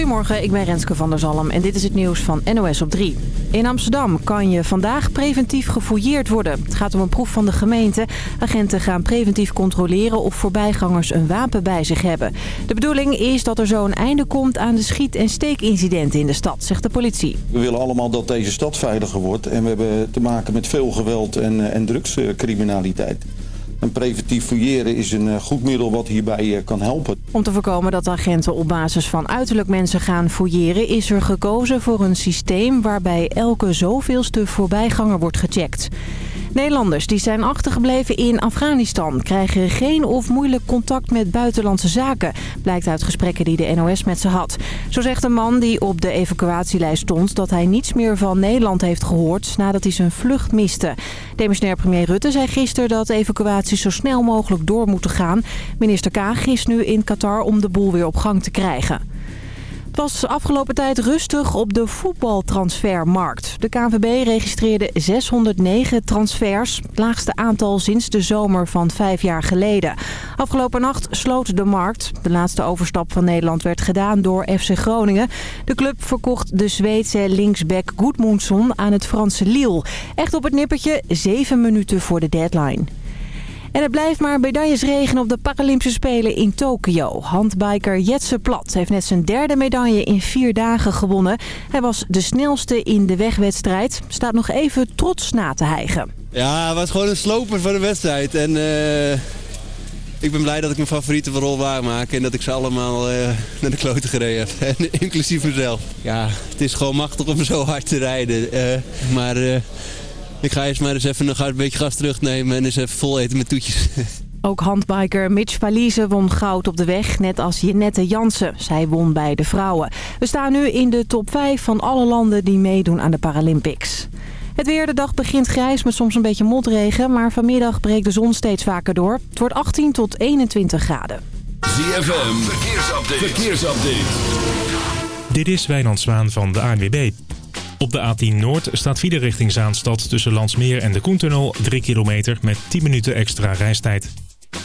Goedemorgen, ik ben Renske van der Zalm en dit is het nieuws van NOS op 3. In Amsterdam kan je vandaag preventief gefouilleerd worden. Het gaat om een proef van de gemeente. Agenten gaan preventief controleren of voorbijgangers een wapen bij zich hebben. De bedoeling is dat er zo een einde komt aan de schiet- en steekincidenten in de stad, zegt de politie. We willen allemaal dat deze stad veiliger wordt en we hebben te maken met veel geweld en, eh, en drugscriminaliteit. En preventief fouilleren is een eh, goed middel wat hierbij eh, kan helpen. Om te voorkomen dat agenten op basis van uiterlijk mensen gaan fouilleren... is er gekozen voor een systeem waarbij elke zoveelste voorbijganger wordt gecheckt. Nederlanders die zijn achtergebleven in Afghanistan... krijgen geen of moeilijk contact met buitenlandse zaken... blijkt uit gesprekken die de NOS met ze had. Zo zegt een man die op de evacuatielijst stond... dat hij niets meer van Nederland heeft gehoord nadat hij zijn vlucht miste. Demissionair premier Rutte zei gisteren dat evacuaties zo snel mogelijk door moeten gaan. Minister Kaag is nu in Qatar om de boel weer op gang te krijgen. Het was afgelopen tijd rustig op de voetbaltransfermarkt. De KNVB registreerde 609 transfers, het laagste aantal sinds de zomer van vijf jaar geleden. Afgelopen nacht sloot de markt. De laatste overstap van Nederland werd gedaan door FC Groningen. De club verkocht de Zweedse linksback Goedmundsson aan het Franse Lille. Echt op het nippertje, zeven minuten voor de deadline. En het blijft maar medailles regenen op de Paralympische Spelen in Tokio. Handbiker Jetse Plat heeft net zijn derde medaille in vier dagen gewonnen. Hij was de snelste in de wegwedstrijd. Staat nog even trots na te hijgen. Ja, het was gewoon een sloper van de wedstrijd. En uh, ik ben blij dat ik mijn favoriete rol waarmaak. En dat ik ze allemaal uh, naar de kloten gereden heb. Inclusief mezelf. Ja, het is gewoon machtig om zo hard te rijden. Uh, maar... Ik ga eerst maar eens even een beetje gas terugnemen en eens even vol eten met toetjes. Ook handbiker Mitch Valise won goud op de weg, net als Jenette Jansen. Zij won bij de vrouwen. We staan nu in de top 5 van alle landen die meedoen aan de Paralympics. Het weer, de dag begint grijs met soms een beetje motregen, maar vanmiddag breekt de zon steeds vaker door. Het wordt 18 tot 21 graden. ZFM, verkeersupdate. verkeersupdate. Dit is Wijnand Zwaan van de ANWB. Op de A10 Noord staat file richting Zaanstad tussen Landsmeer en de Koentunnel 3 kilometer met 10 minuten extra reistijd.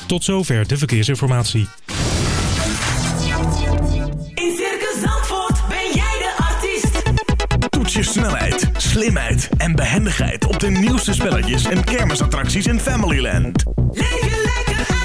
Tot zover de verkeersinformatie. In Circus Zandvoort ben jij de artiest. Toets je snelheid, slimheid en behendigheid op de nieuwste spelletjes en kermisattracties in Familyland. Leef je lekker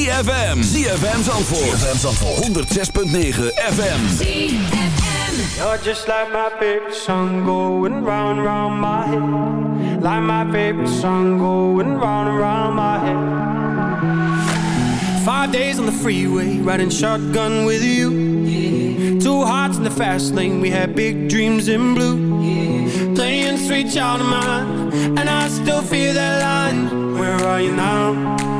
ZFM. ZFM Zandvoort. ZFM Zandvoort. 106.9 FM. You're just like my favorite song going round round my head. Like my favorite song going round and round my head. Five days on the freeway, riding shotgun with you. Two hearts in the fast lane, we had big dreams in blue. Playing sweet child of mine, and I still feel that line. Where are you now?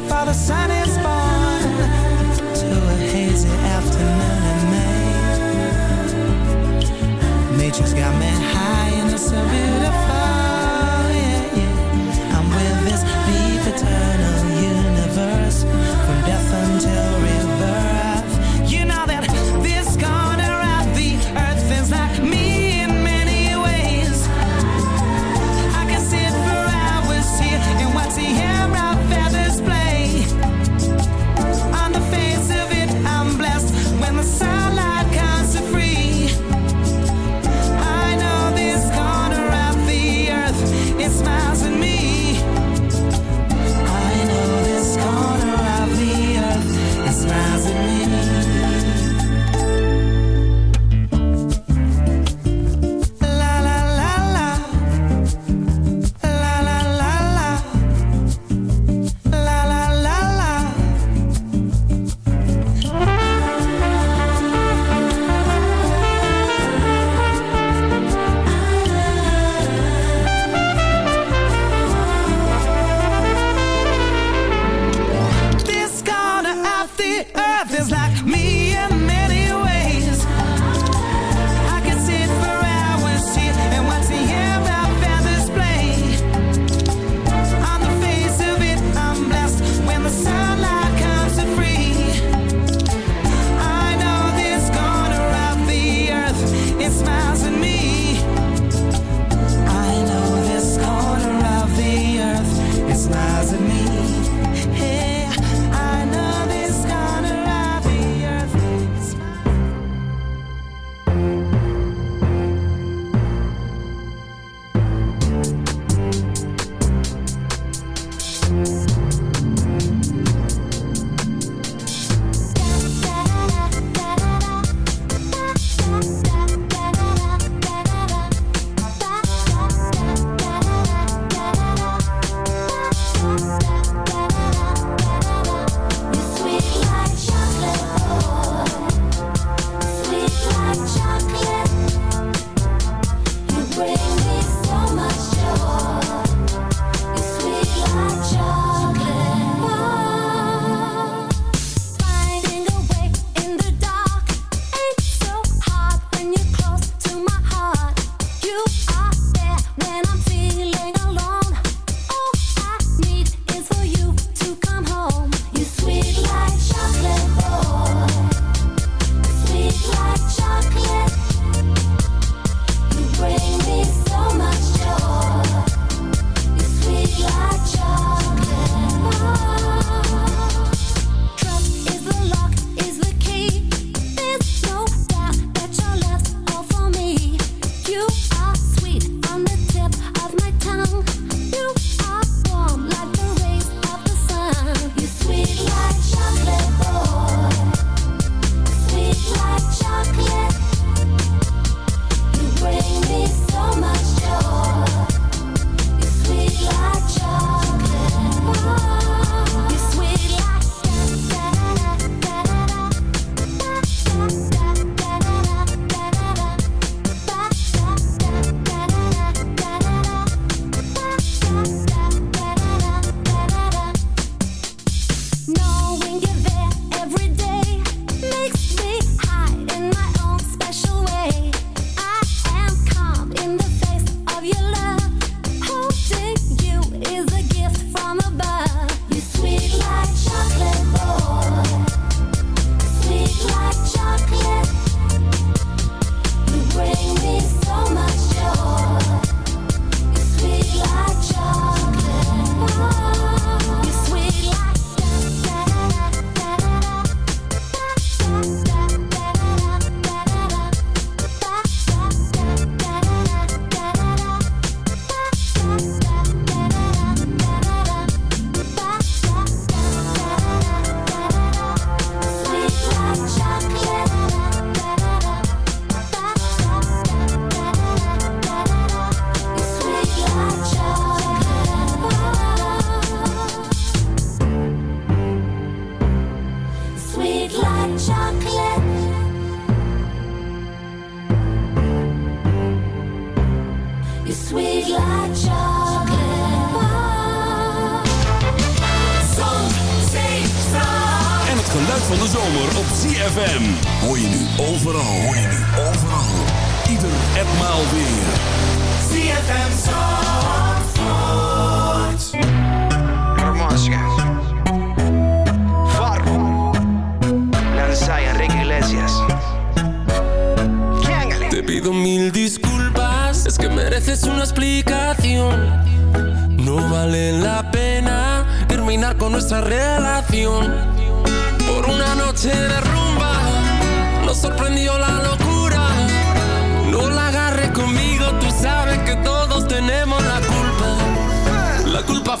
the sun is born.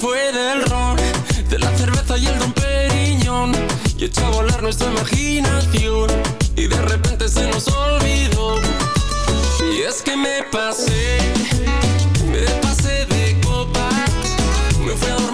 Fue del ron, de la cerveza y el don Periñón. Y echó a volar nuestra imaginación. Y de repente se nos olvidó. Y es que me pasé, me pasé de copas. Me fui a dormir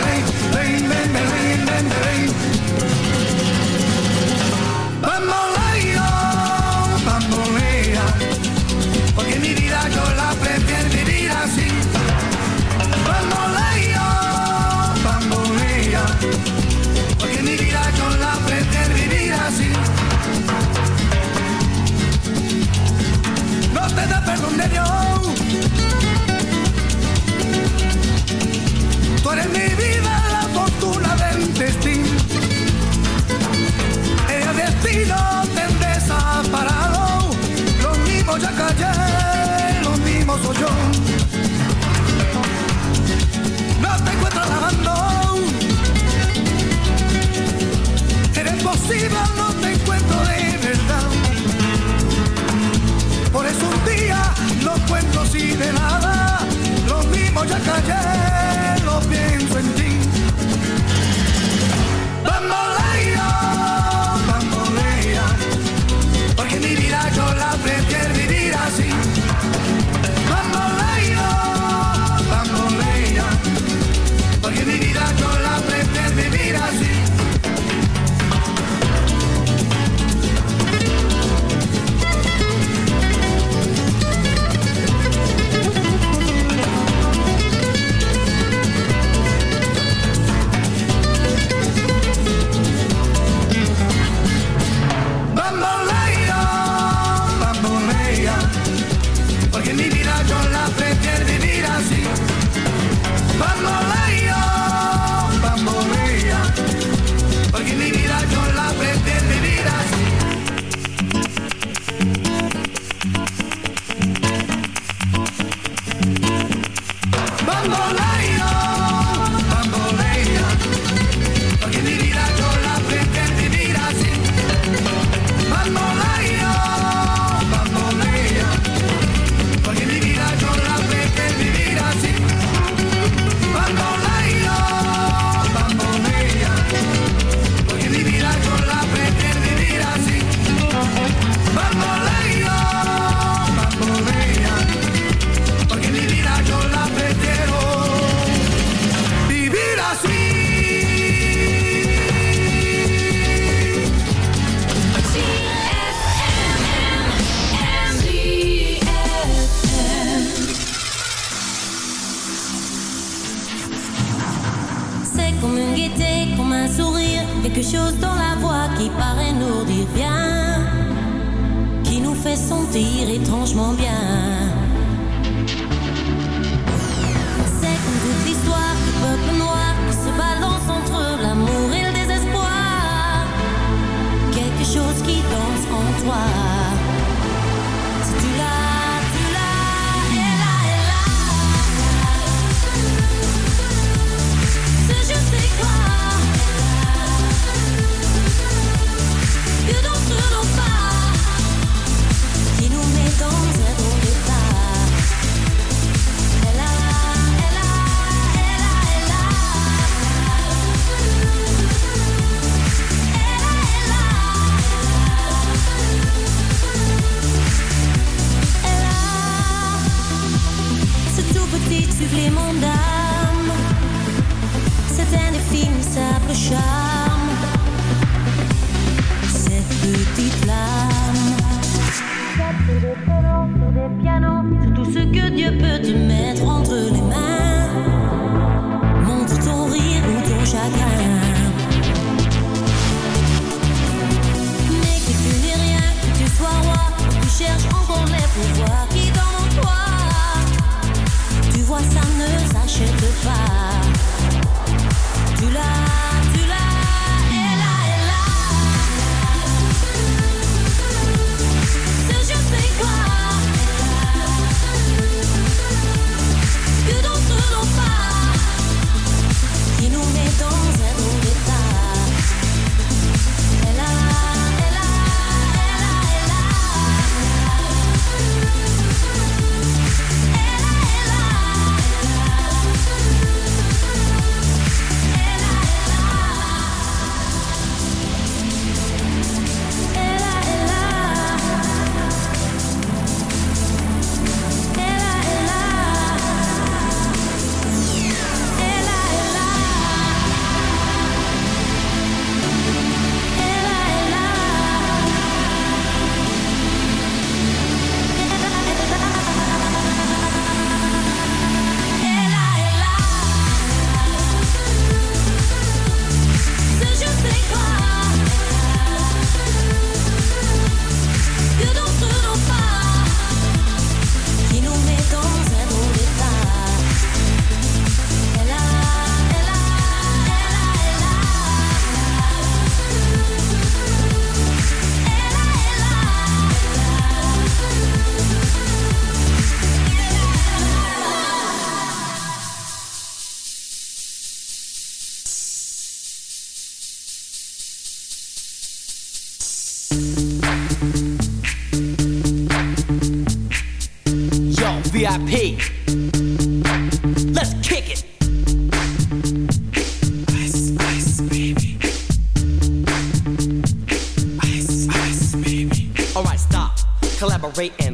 your life.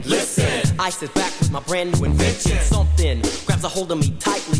Listen, I sit back with my brand new invention. Something grabs a hold of me tightly,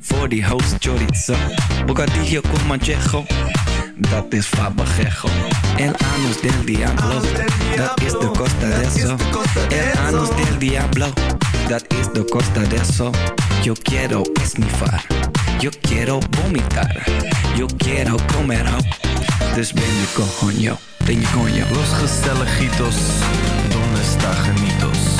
Voor die host chorizo. Bocadillo con manchejo. Dat is fabajejo. El anus del diablo. Dat is de costa de eso. El anus del diablo. Dat is de costa de eso. Yo quiero esnifar. Yo quiero vomitar. Yo quiero comer ho. Dus ben je coño. Ben je coño. Los gezelligitos. Donde está genitos?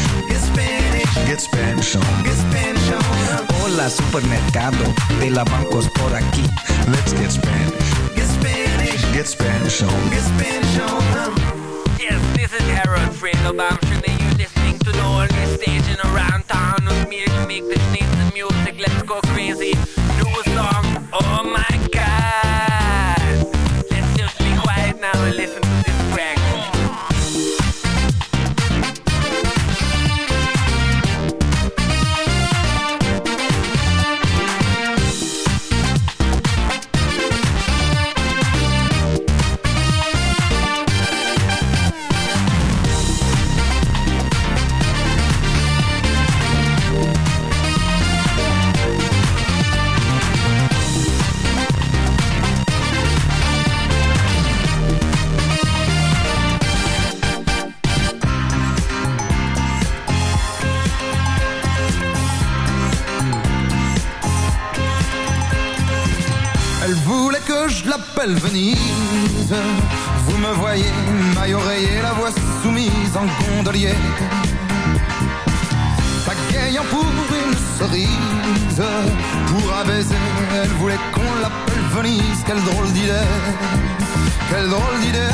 Get Spanish. Get Spanish on. Get Spanish on. Hola supermercado, de la bancos por aquí. Let's get Spanish. Get Spanish. Get Spanish on. Get Spanish on. Yes, this is Harold Friedelbaum. Should you listening to the only station around town with me to make the sneeze music? Let's go crazy. Do a song. Oh my god. Let's just be quiet now and listen Venise. Vous me voyez, maille oreiller, la voix soumise en gondolier. Pagayant pour une cerise, pour un baiser, elle voulait qu'on l'appelle Venise. Quelle drôle d'idée, quelle drôle d'idée,